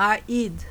Aid.